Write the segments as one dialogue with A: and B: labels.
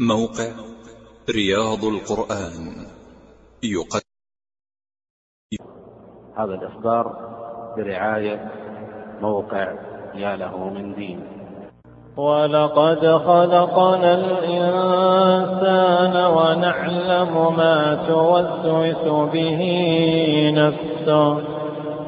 A: موقع رياض القرآن. يقدم.
B: هذا الإصدار برعاية موقع يا له من دين.
C: ولقد خلقنا الإنسان ونعلم ما توسوس به نفسه.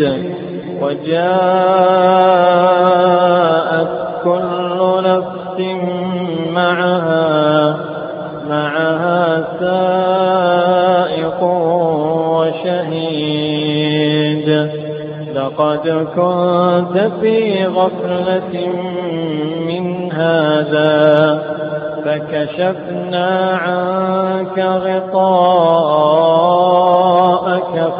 C: الوعيد وجاءت كل نفس معها معها سائق وشهيد. لقد كنت في غفلة من هذا فكشفنا عنك غطاءك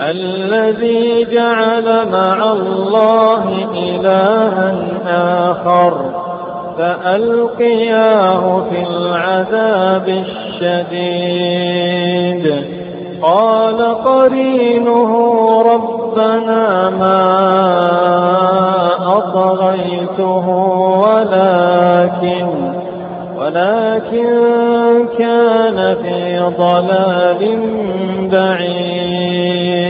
C: الذي جعل مع الله إلها آخر فألقياه في العذاب الشديد. قال قرينه ربنا ما أطغيته ولكن ولكن كان في ضلال بعيد.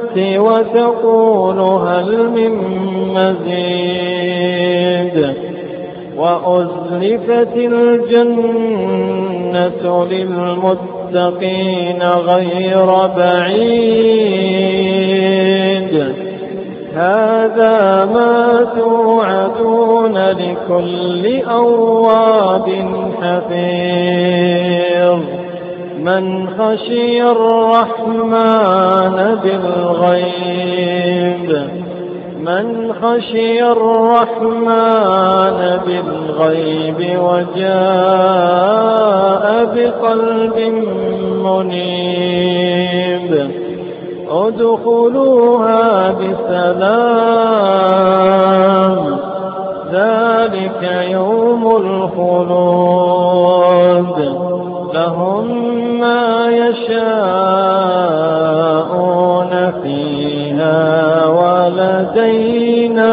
C: وتقول هل من مزيد وأزلفت الجنة للمتقين غير بعيد. هذا ما توعدون لكل أواب حفيظ. من خشي الرحمن بالغيب. من خشي الرحمن بالغيب وجاء بقلب منيب. ادخلوها بسلام. ذلك يوم الخلود. لهم يشاءون فيها ولدينا